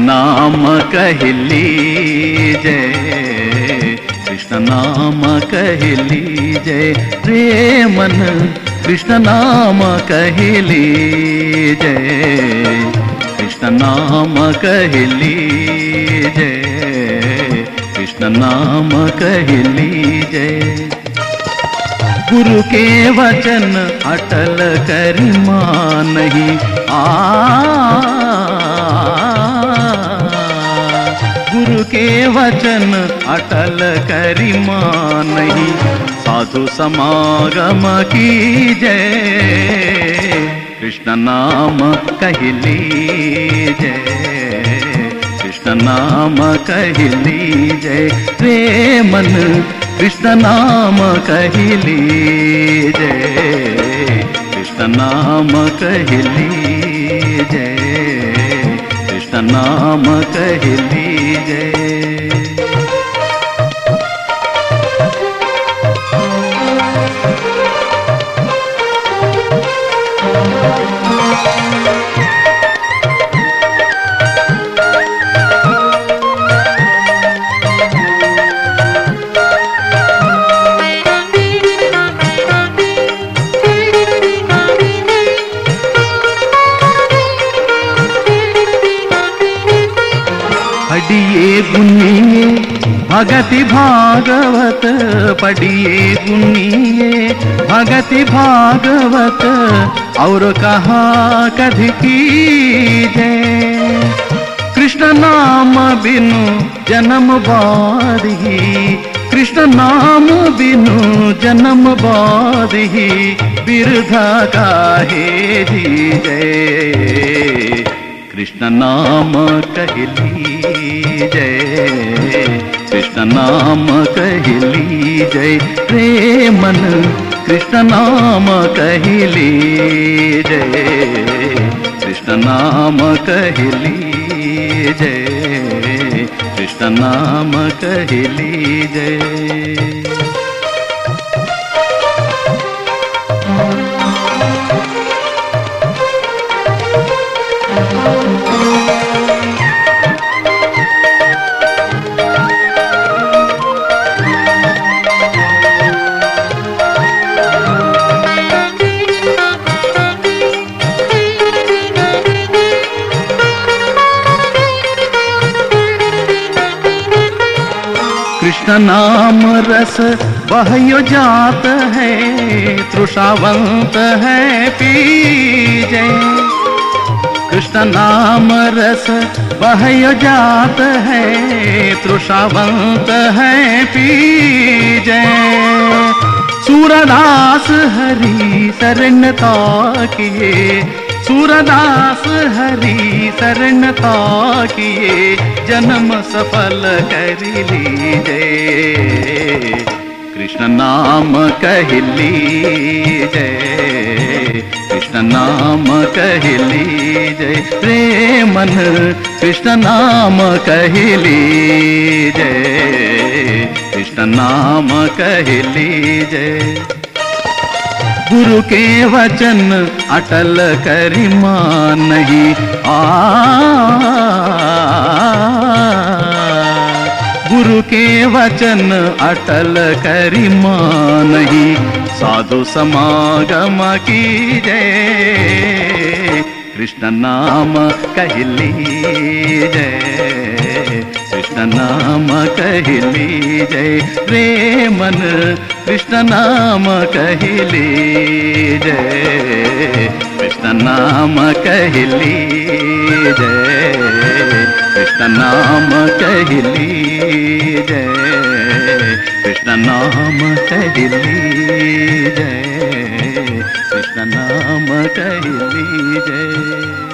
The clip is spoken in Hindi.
नाम कहली जय कृष्ण नाम कहली जय रे मन, कृष्ण नाम कहली जय कृष्ण नाम कहली जय कृष्ण नाम कहली जय गुरु के वचन अटल करिमा नहीं आ गुरु के वचन अटल करिमा नहीं साधु समागम की जय कृष्ण नाम कहली जय कृष्ण नाम कहली जय रे मन कृष्ण नाम कहली जय कृष्ण नाम कहली जय कृष्ण नाम कह जय गुनिए भगति भागवत पढ़िए गुनिए भगति भागवत और कहा कभी की कृष्ण नाम बिनु जन्म बारी कृष्ण नाम बिनु जन्म काहे जी जय। कृष्ण नाम कहली जय। कृष्ण नाम कहली जय रे मन, कृष्ण नाम कहली जय कृष्ण नाम कहली जय कृष्ण नाम कहली जय कृष्ण नाम रस बहयो जात है, तृषावंत है पी जय कृष्ण नाम रस बहयो जात है, तृषावंत है पी जय सूरदास हरि शरणता किए सूरदास हरि शरणता किए, जन्म सफल कर लीजय कृष्ण नाम कहली जय कृष्ण नाम कहली जय प्रेमन कृष्ण नाम कहली जय कृष्ण नाम कहली जय गुरु के वचन अटल करिमा नहीं आ गुरु के वचन अटल करिमा नहीं साधु समागम की जय कृष्ण नाम कहली जय कृष्ण नाम कहली जय प्रेमन कृष्ण नाम कहली जय कृष्ण नाम कहली जय कृष्ण नाम कहली जय कृष्ण नाम कहली जय कृष्ण नाम कहली जय